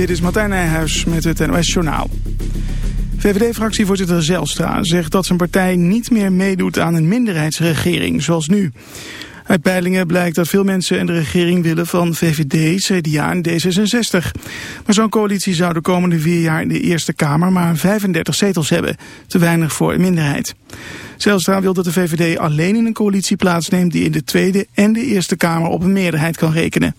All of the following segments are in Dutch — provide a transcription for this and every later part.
Dit is Martijn Nijhuis met het NOS Journaal. VVD-fractievoorzitter Zelstra zegt dat zijn partij niet meer meedoet aan een minderheidsregering zoals nu. Uit peilingen blijkt dat veel mensen in de regering willen van VVD, CDA en D66. Maar zo'n coalitie zou de komende vier jaar in de Eerste Kamer maar 35 zetels hebben. Te weinig voor een minderheid. Zelstra wil dat de VVD alleen in een coalitie plaatsneemt die in de Tweede en de Eerste Kamer op een meerderheid kan rekenen.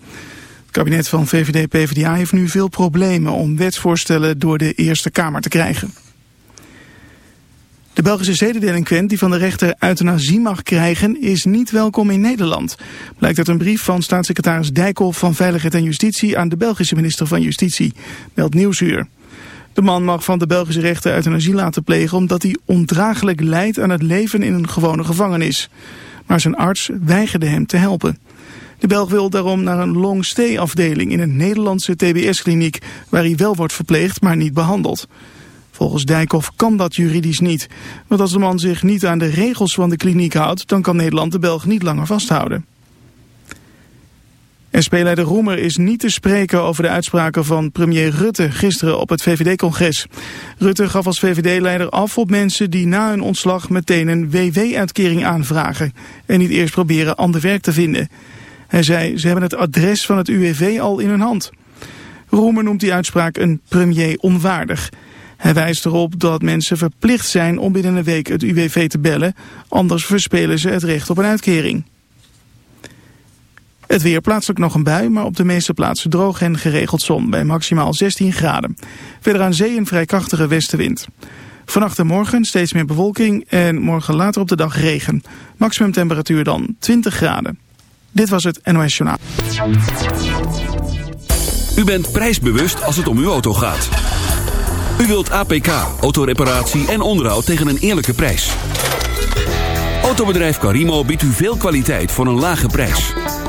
Het kabinet van VVD-PVDA heeft nu veel problemen om wetsvoorstellen door de Eerste Kamer te krijgen. De Belgische zedendelinquent die van de rechter euthanasie mag krijgen is niet welkom in Nederland. Blijkt uit een brief van staatssecretaris Dijkhoff van Veiligheid en Justitie aan de Belgische minister van Justitie, meldt Nieuwsuur. De man mag van de Belgische rechter euthanasie laten plegen omdat hij ondraaglijk lijdt aan het leven in een gewone gevangenis. Maar zijn arts weigerde hem te helpen. De Belg wil daarom naar een long stay afdeling in een Nederlandse TBS-kliniek waar hij wel wordt verpleegd, maar niet behandeld. Volgens Dijkhoff kan dat juridisch niet. Want als de man zich niet aan de regels van de kliniek houdt, dan kan Nederland de Belg niet langer vasthouden. SP-leider Roemer is niet te spreken over de uitspraken van premier Rutte gisteren op het VVD-congres. Rutte gaf als VVD-leider af op mensen die na hun ontslag meteen een WW-uitkering aanvragen en niet eerst proberen ander werk te vinden. Hij zei, ze hebben het adres van het UWV al in hun hand. Roemer noemt die uitspraak een premier onwaardig. Hij wijst erop dat mensen verplicht zijn om binnen een week het UWV te bellen, anders verspelen ze het recht op een uitkering. Het weer plaatselijk nog een bui, maar op de meeste plaatsen droog en geregeld zon bij maximaal 16 graden. Verder aan zee een vrij krachtige westenwind. Vannacht en morgen steeds meer bewolking en morgen later op de dag regen. Maximum temperatuur dan 20 graden. Dit was het NOS Journaal. U bent prijsbewust als het om uw auto gaat. U wilt APK, autoreparatie en onderhoud tegen een eerlijke prijs. Autobedrijf Carimo biedt u veel kwaliteit voor een lage prijs.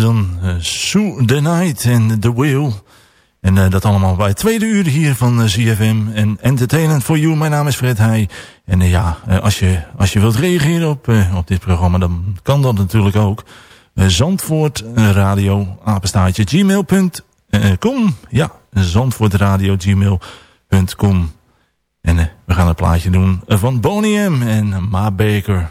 Dan. Uh, the Night and The Wheel. En uh, dat allemaal bij het tweede uur hier van uh, ZFM. En Entertainment for You. Mijn naam is Fred Heij. En ja, als, je, als je wilt reageren op, op dit programma, dan kan dat natuurlijk ook. Zandvoort Radio, gmail.com. Ja, Zandvoort Radio, gmail.com. En we gaan een plaatje doen van Boney M en Ma Baker.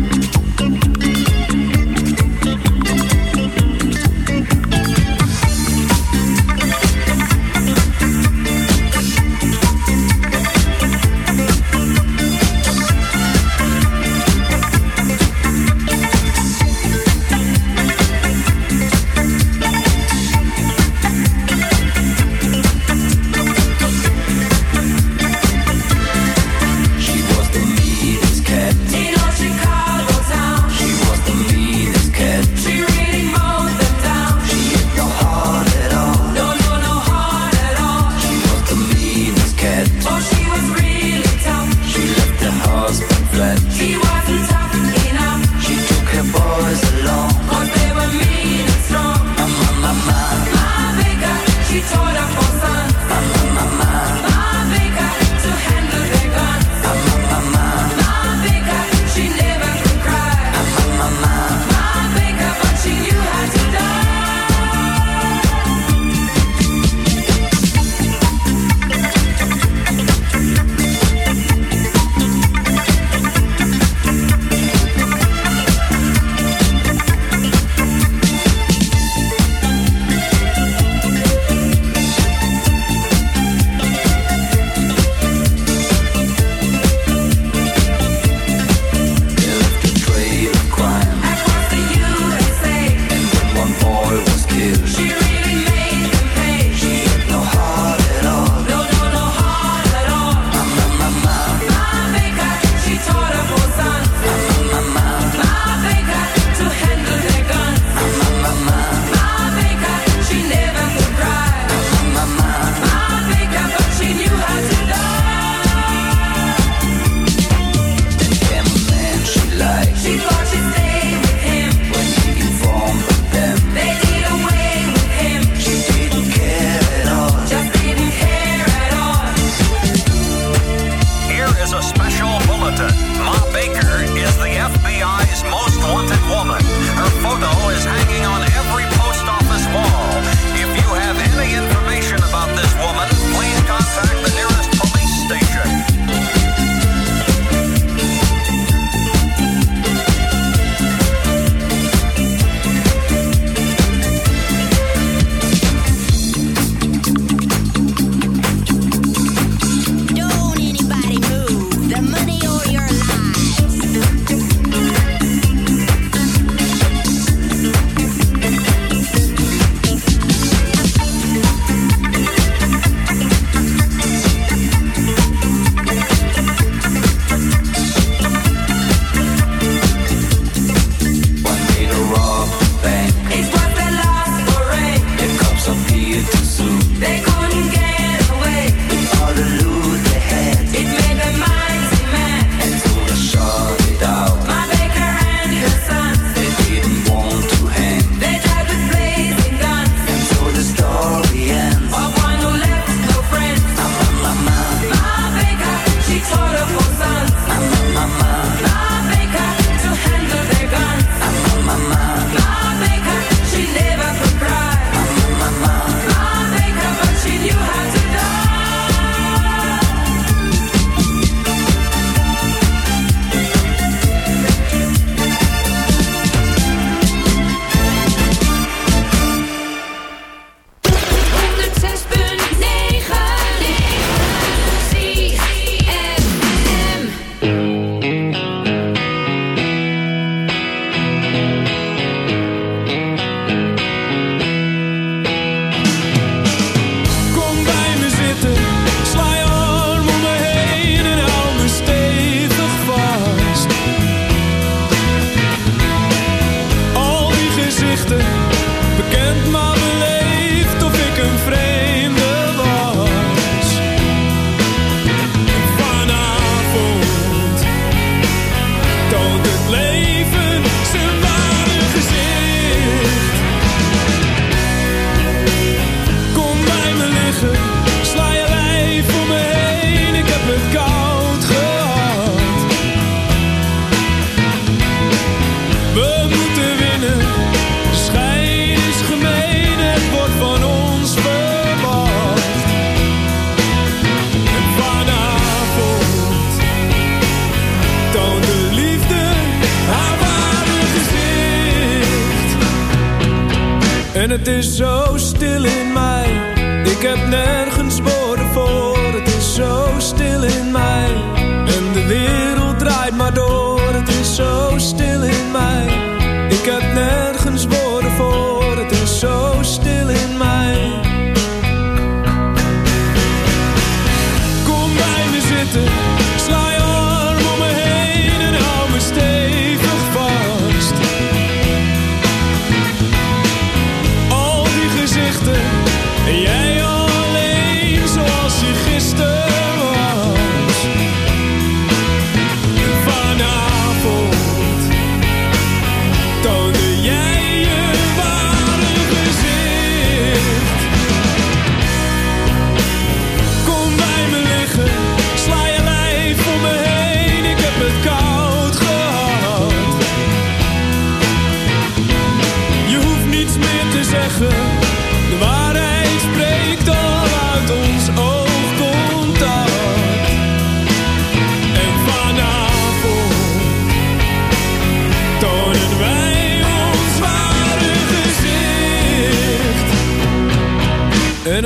Het is zo stil in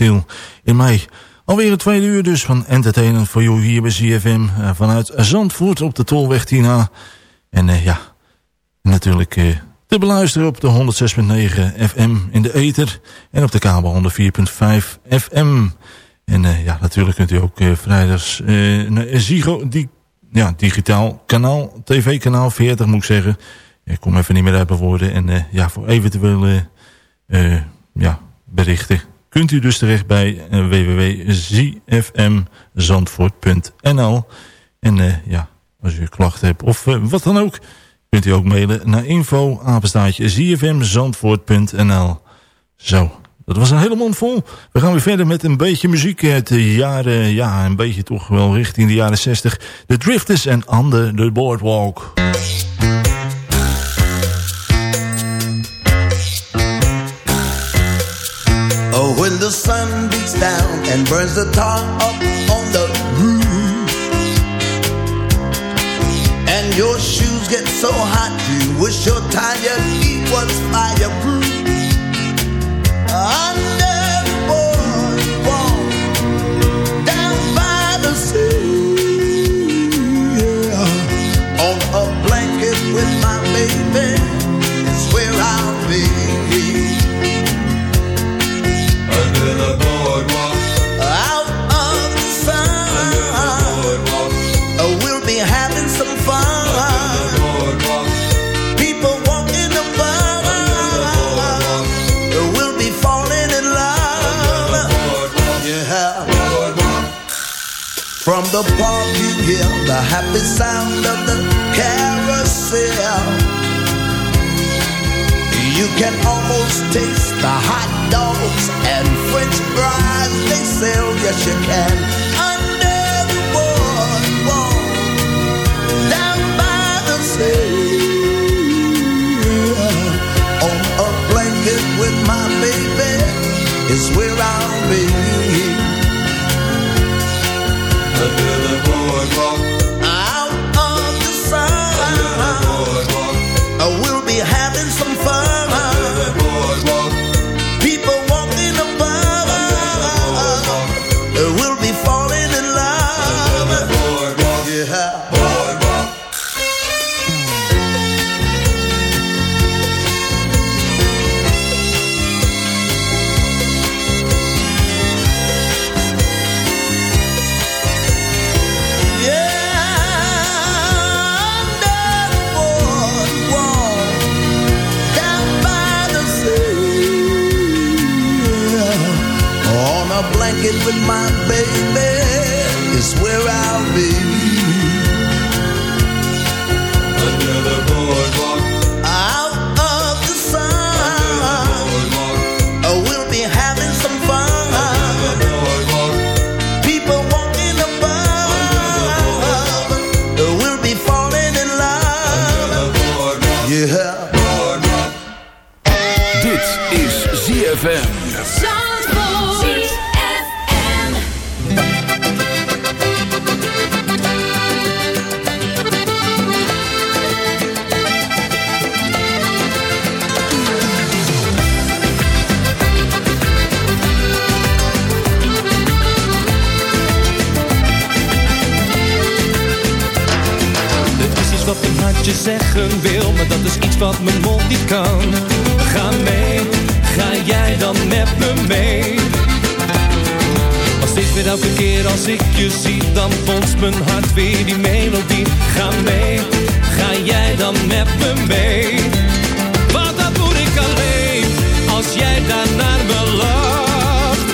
In mij. Alweer het tweede uur dus van Entertainment for You hier bij CFM. eh, vanuit Zandvoort op de Tolweg Tina. En eh, ja, natuurlijk eh, te beluisteren op de 106.9 FM in de ether. En op de kabel 104.5 FM. En ja, natuurlijk kunt u ook vrijdags naar Zigo, die, ja, digitaal kanaal, tv-kanaal 40 moet ik zeggen. Ik kom even niet meer uit mijn woorden. En ja, voor eventuele ja, berichten kunt u dus terecht bij uh, www.zfmzandvoort.nl En eh, ja, als u klachten hebt of uh, wat dan ook, kunt u ook mailen naar info zfmzandvoort.nl Zo, dat was een hele mond vol. We gaan weer verder met een beetje muziek uit de jaren, ja, een beetje toch wel richting de jaren 60. The Drifters en Under the Boardwalk. The sun beats down and burns the tar up on the roof, and your shoes get so hot you wish your tired feet was fireproof. Under the boardwalk, down by the sea, yeah. on a blanket with my baby, the park you hear the happy sound of the carousel. You can almost taste the hot dogs and french fries they sell. Yes, you can. Under the boardwalk, down by the sea, on a blanket with my baby is where I'll be. Under the boardwalk. Mijn hart weer die melodie. Ga mee, ga jij dan met me mee? Want dat doe ik alleen, als jij daar naar me lacht.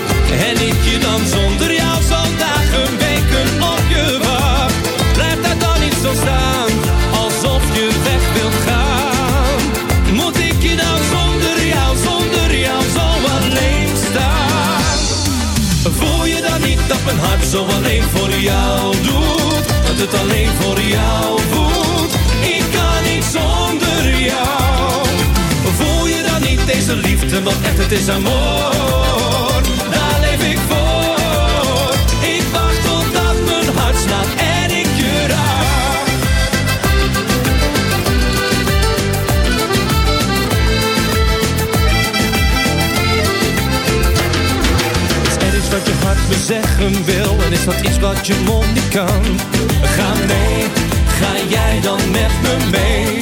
En ik je dan zonder jou zal dagen, weken op je wacht. Blijf daar dan niet zo staan, alsof je weg wilt gaan. Moet ik je dan zonder jou, zonder jou zo alleen staan? Voel je dan niet dat mijn hart zo alleen voor jou? Dat het alleen voor jou voelt? Ik kan niet zonder jou. Voel je dan niet deze liefde, want echt het is amor. Wat je hart me zeggen wil. En is dat iets wat je mond niet kan? Ga mee, ga jij dan met me mee?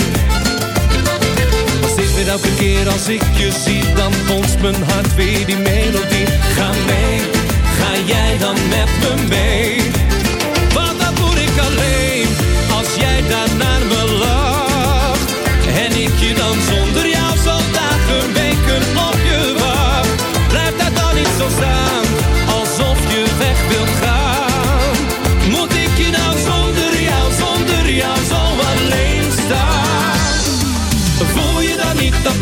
Maar steeds weer elke keer als ik je zie Dan bonst mijn hart weer die melodie. Ga mee, ga jij dan met me mee? Want dat doe ik alleen Als jij daar naar me lacht. En ik je dan zonder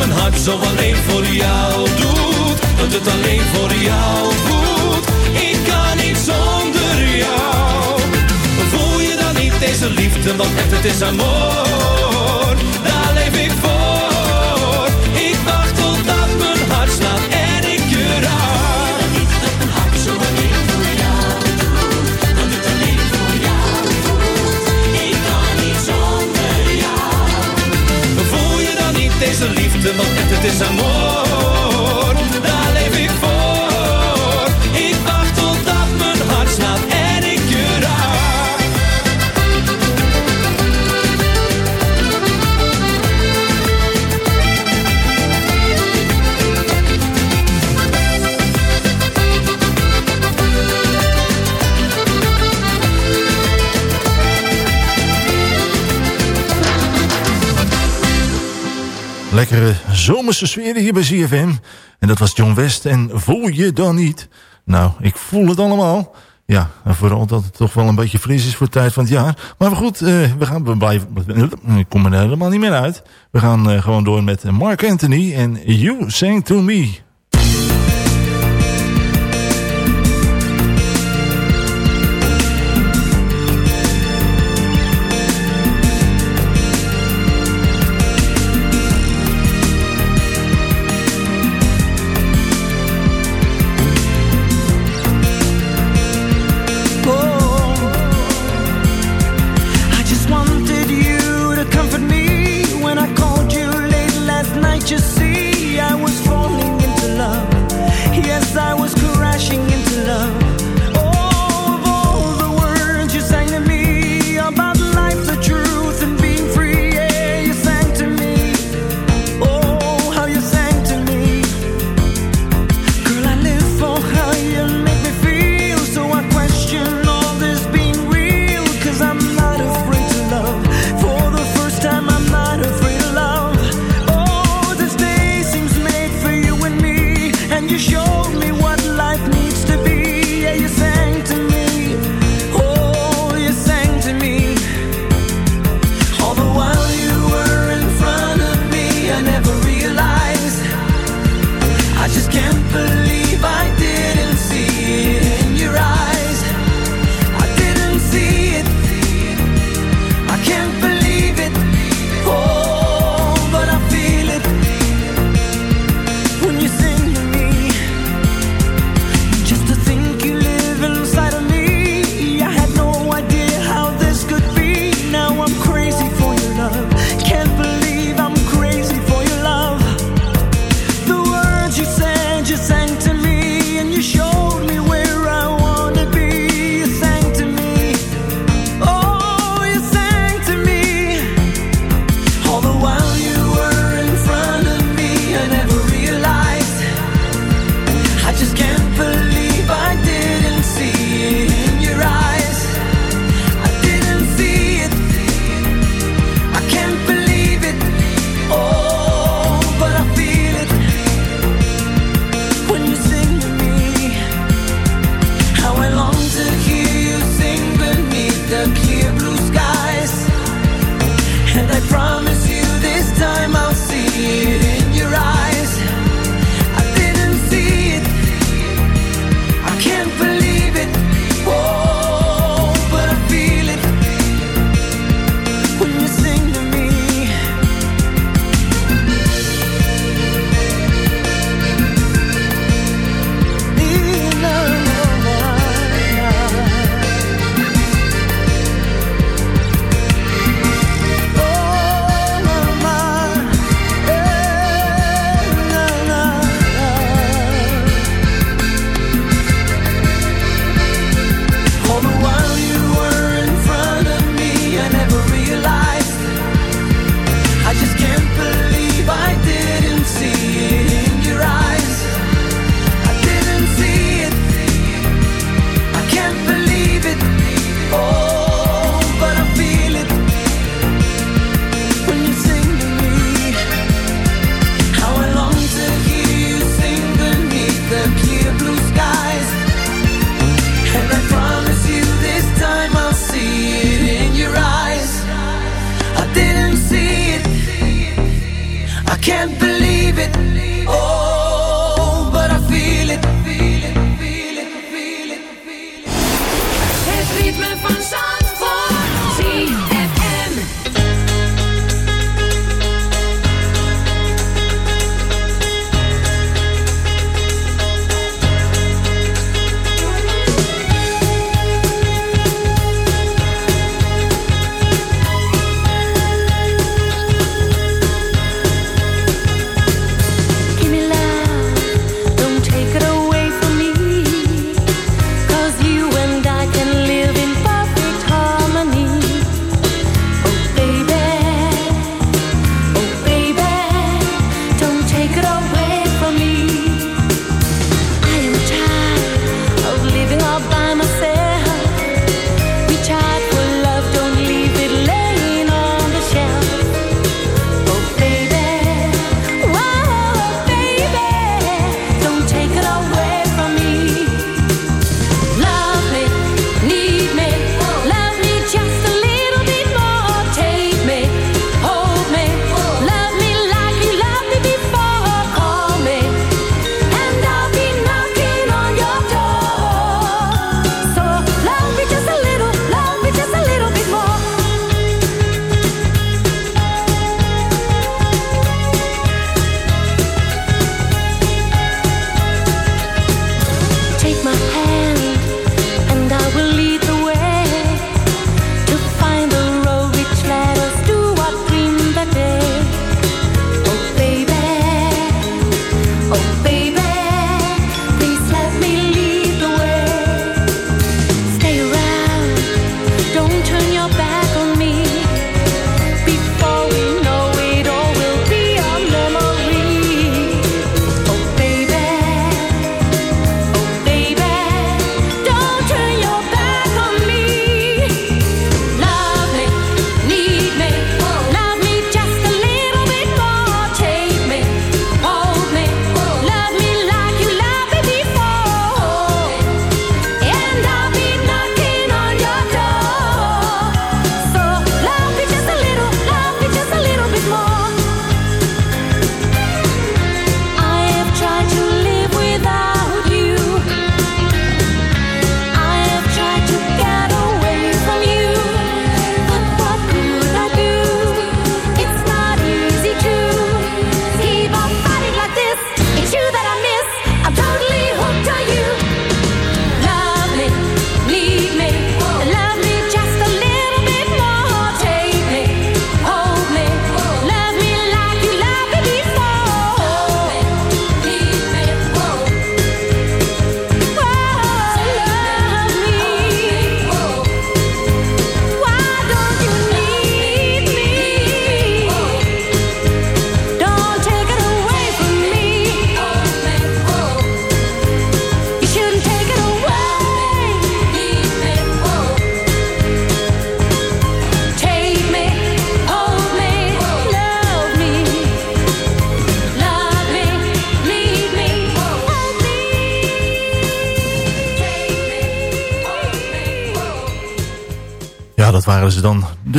mijn hart zo alleen voor jou doet? Dat het alleen voor jou voelt? Ik kan niet zonder jou. Voel je dan niet deze liefde, want het is amor. Zomerse sfeer hier bij ZFM. En dat was John West. En voel je dan niet? Nou, ik voel het allemaal. Ja, en vooral dat het toch wel een beetje fris is voor de tijd van het jaar. Maar goed, eh, we gaan we blijven... Ik kom er helemaal niet meer uit. We gaan eh, gewoon door met Mark Anthony en You Sang To Me.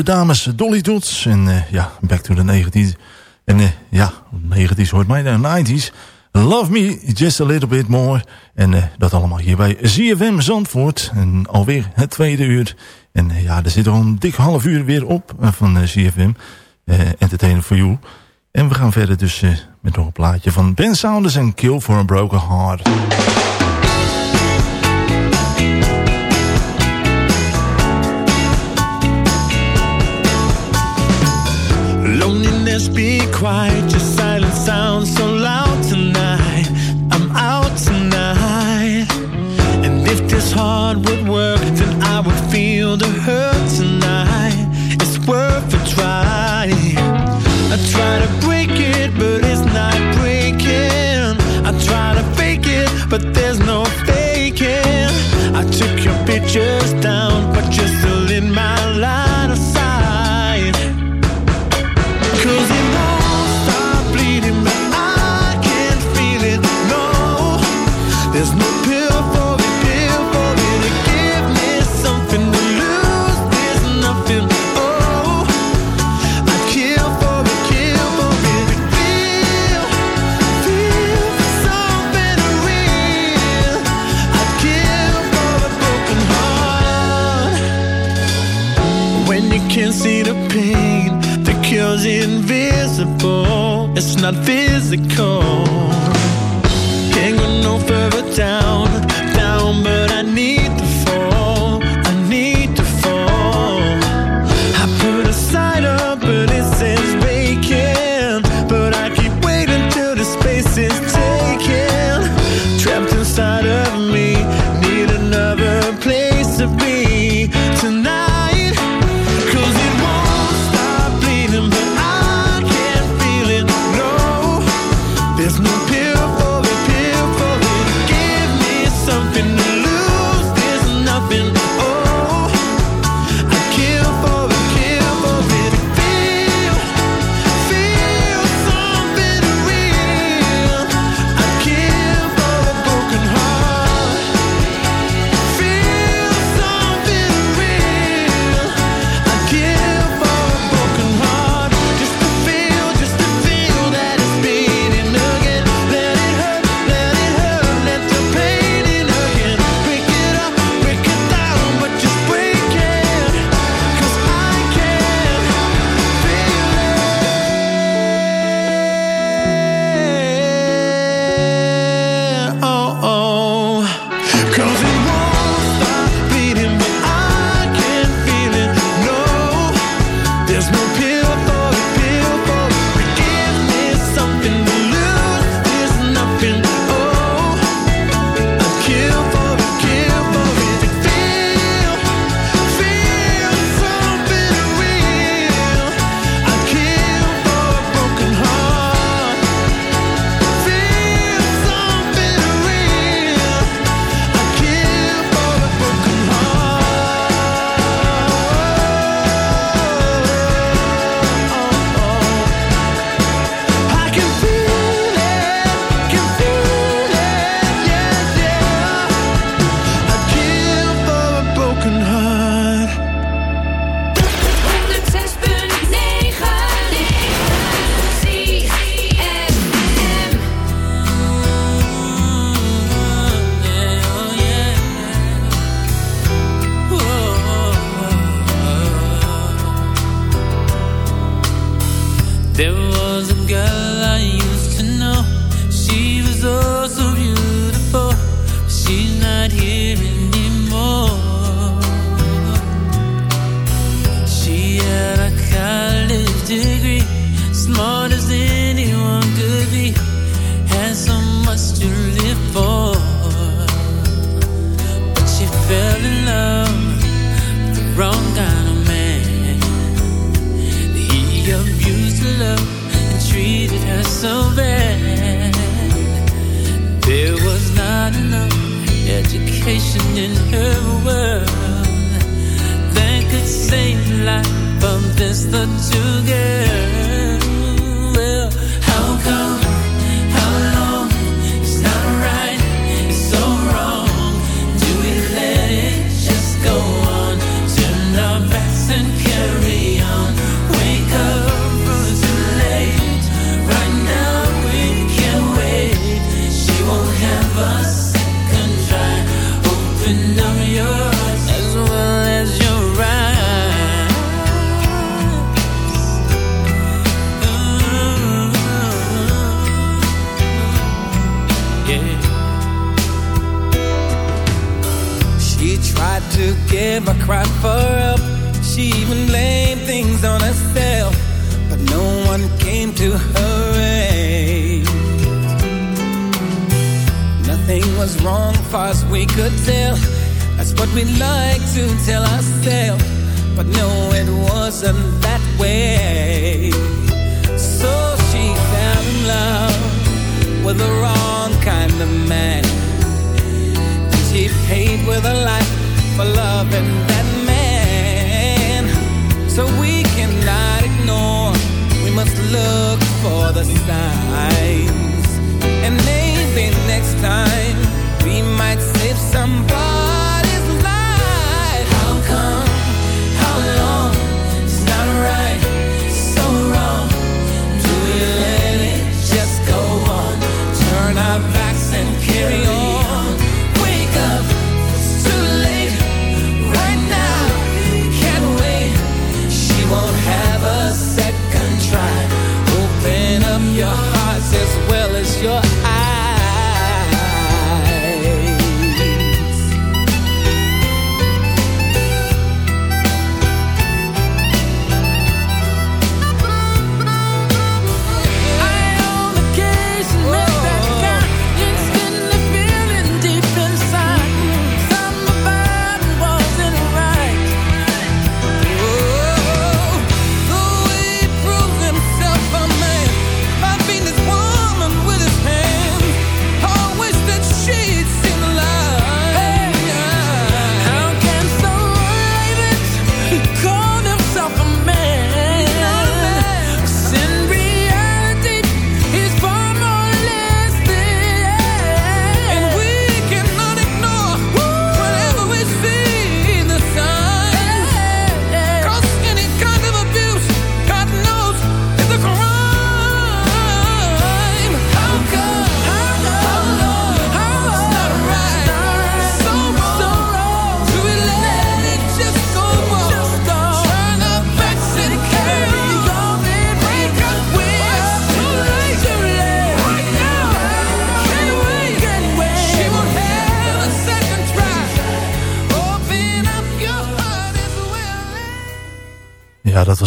dames Dolly Dots. En eh, ja, back to the 90s. En eh, ja, 90s hoort mij naar 90s. Love me just a little bit more. En eh, dat allemaal hier bij ZFM Zandvoort. En alweer het tweede uur. En ja, er zit al een dik half uur weer op van ZFM. Entertainer for You. En we gaan verder dus met nog een plaatje van Ben Saunders en Kill for a Broken Heart. be quiet. Your silence sounds so loud tonight. I'm out tonight. And if this heart would work, then I would feel the hurt tonight. It's worth a try. I try to break it, but it's not breaking. I try to fake it, but there's no faking. I took your pictures down.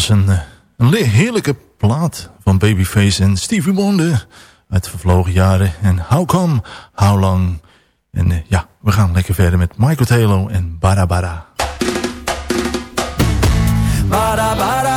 een, eh, heerlijke plaat van Babyface en Stevie Wonder uit de vervlogen jaren. En How Come, How Long. En eh, ja, we gaan lekker verder met Michael Taylor en Barabara. Barabara.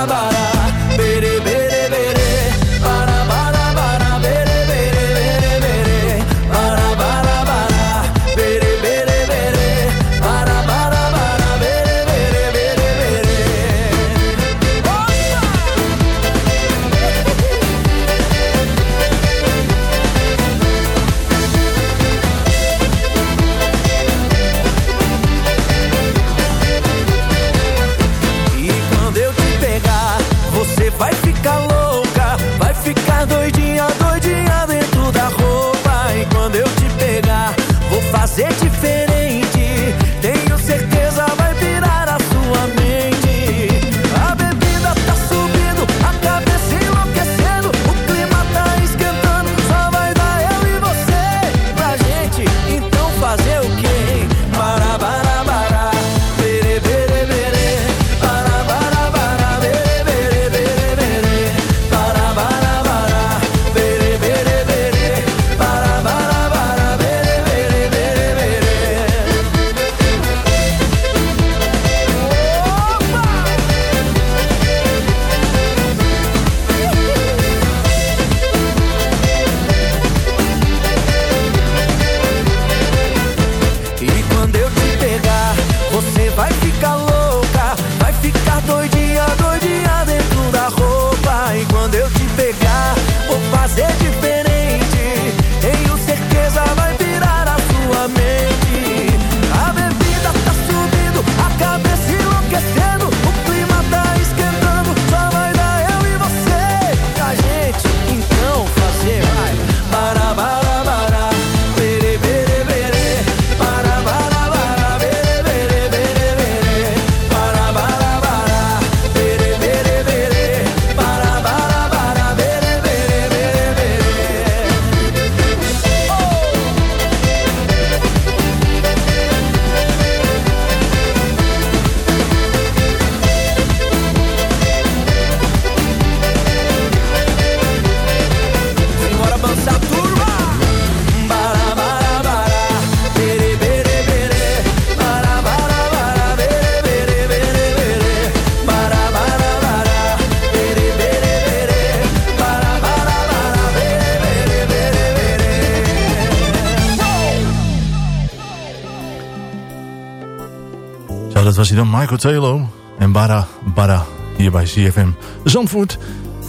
Dan, Michael Telo en Bara Bara hier bij CFM Zandvoort.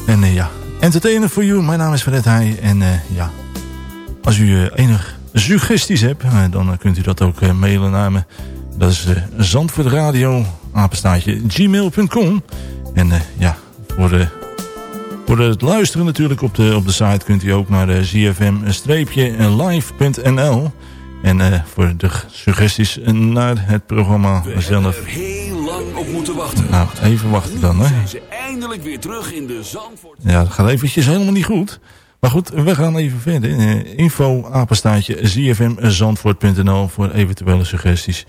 En uh, ja, entertainer for you, mijn naam is Fred Heij. En uh, ja, als u uh, enig suggesties hebt, dan kunt u dat ook mailen naar me. Dat is Zandvoort Radio, apenstaatje, gmail.com. En ja, voor, de, voor het luisteren natuurlijk op de, op de site kunt u ook naar zfm-live.nl. En uh, voor de suggesties naar het programma We zelf. er heel lang op moeten wachten. Nou, even wachten dan, hè. zijn ze eindelijk weer terug in de Zandvoort. Ja, dat gaat eventjes helemaal niet goed. Maar goed, we gaan even verder. Uh, info, apenstaatje, zfmzandvoort.nl voor eventuele suggesties.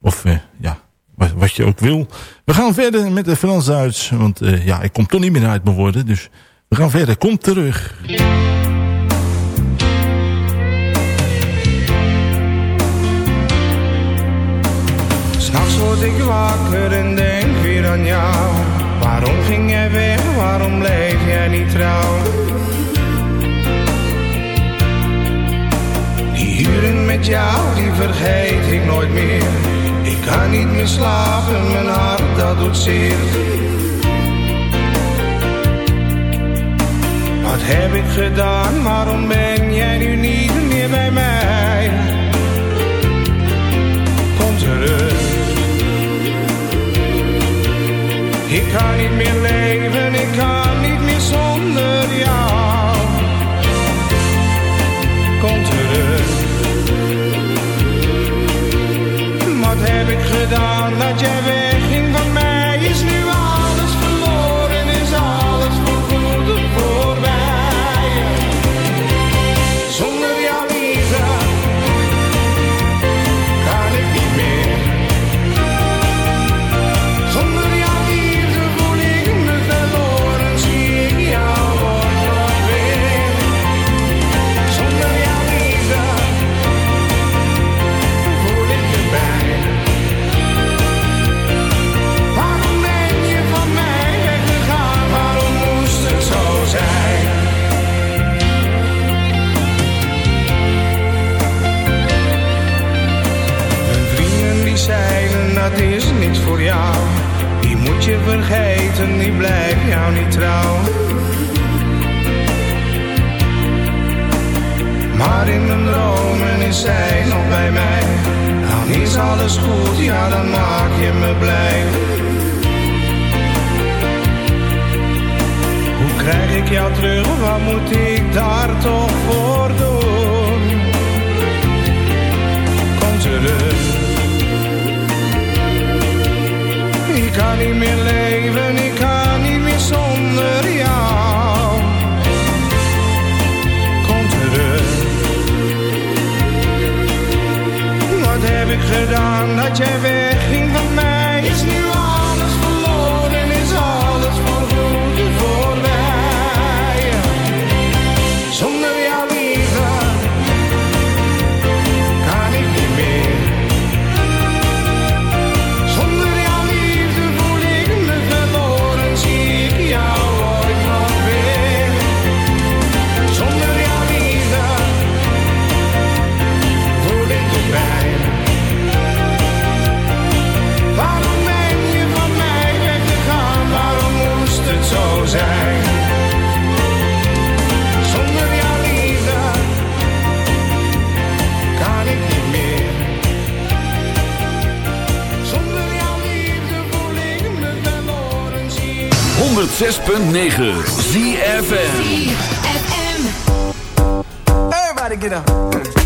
Of, uh, ja, wat, wat, je ook wil. We gaan verder met de Frans-Duits. Want ja, ik kom toch niet meer uit mijn woorden. Dus we gaan verder. Kom terug. S'nachts word ik wakker en denk weer aan jou. Waarom ging jij weg, waarom bleef jij niet trouw? Die uren met jou, die vergeet ik nooit meer. Ik kan niet meer slapen, mijn hart dat doet zeer. Wat heb ik gedaan, waarom ben jij nu niet meer bij mij? Kan niet meer leven, ik kan niet meer zonder jou. Kom terug. Wat heb ik gedaan dat jij wegging voor jou. Die moet je vergeten, die blijft jou niet trouw. Maar in mijn dromen is zij nog bij mij. Dan is alles goed, ja dan maak je me blij. Hoe krijg ik jou terug, wat moet ik daar toch voor doen? Ik kan niet meer leven, ik kan niet meer zonder jou. Kom terug. Wat heb ik gedaan dat jij wegging van mij? 106.9 ZFM. Everybody get up.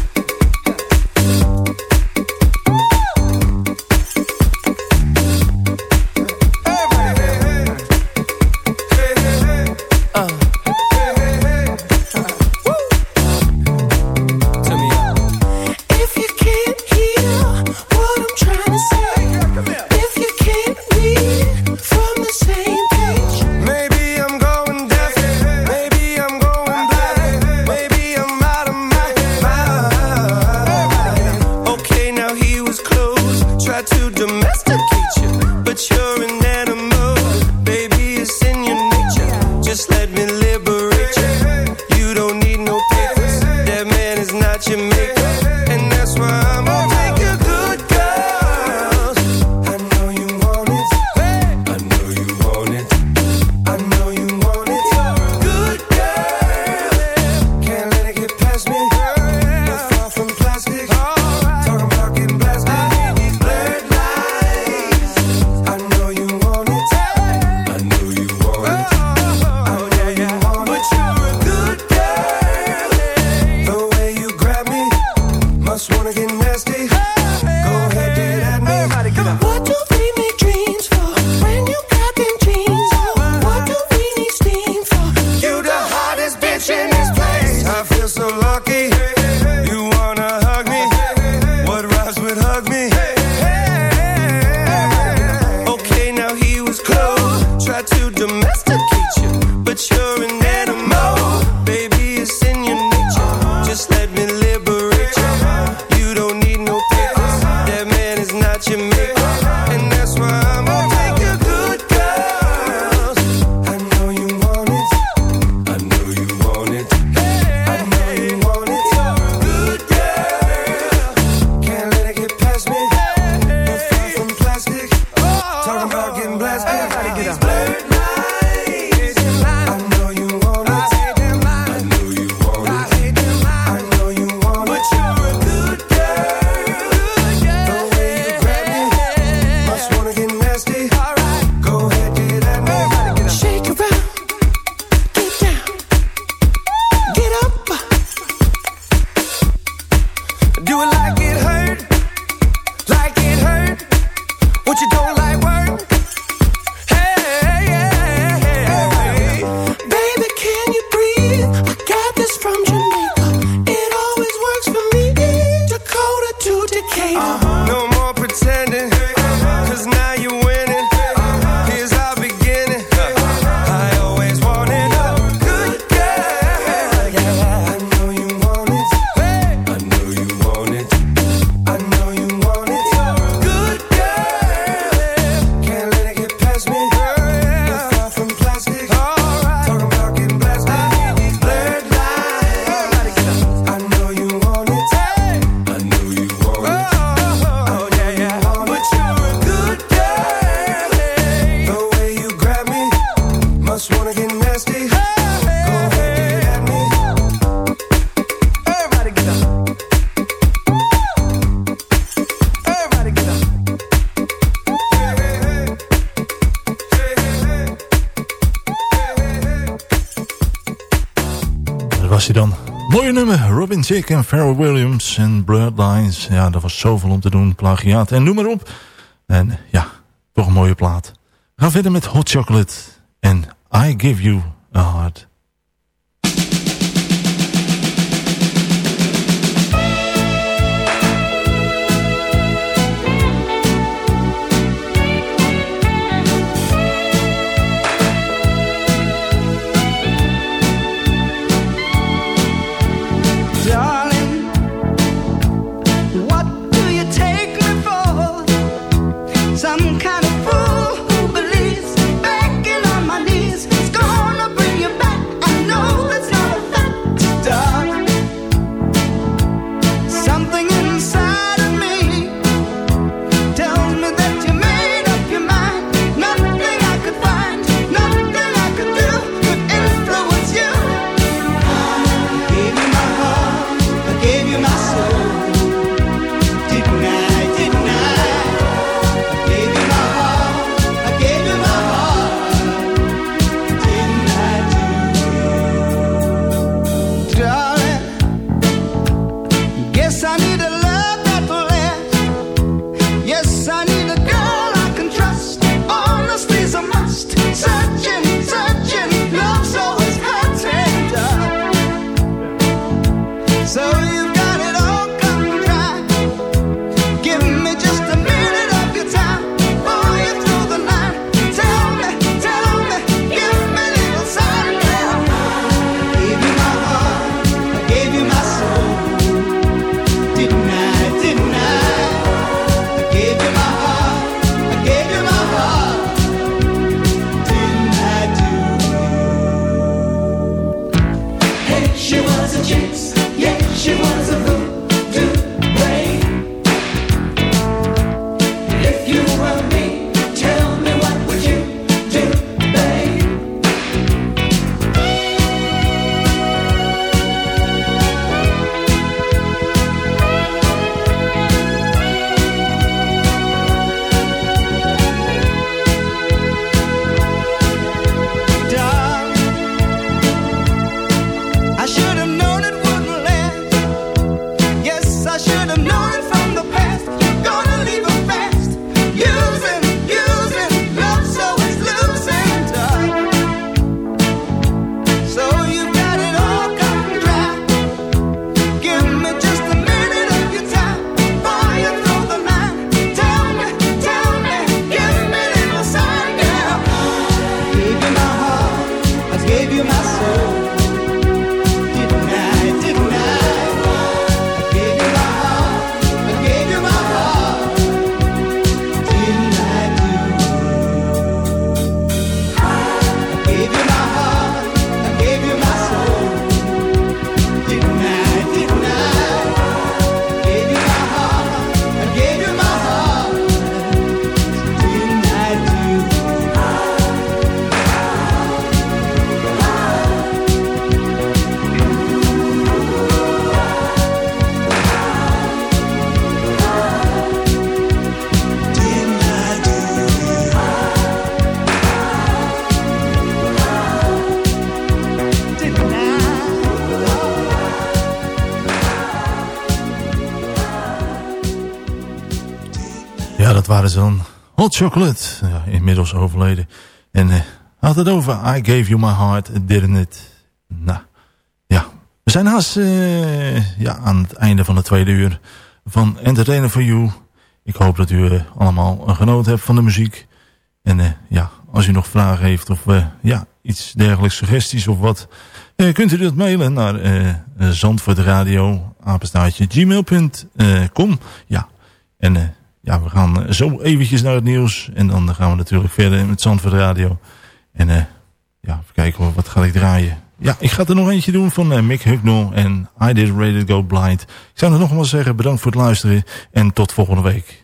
Danzig en Pharrell Williams en Bloodlines. Ja, dat was zoveel om te doen. Plagiaat en noem maar op. En ja, toch een mooie plaat. Ga verder met Hot Chocolate en I Give You Chocolate. Inmiddels overleden. En uh, had het over I gave you my heart, didn't it? Nou, ja. We zijn haast uh, ja, aan het einde van de tweede uur van Entertainer for You. Ik hoop dat u uh, allemaal genoten hebt van de muziek. En ja, als u nog vragen heeft of ja, iets dergelijks, suggesties of wat... kunt u dat mailen naar zandvoortradio, apenstaartje, gmail.com. Ja, en ja, we gaan zo eventjes naar het nieuws. En dan gaan we natuurlijk verder met Zandvoort Radio. En uh, ja, even kijken wat ga ik draaien. Ja, ik ga er nog eentje doen van uh, Mick Hucknall en I Did to Go Blind. Ik zou er nogmaals zeggen, bedankt voor het luisteren en tot volgende week.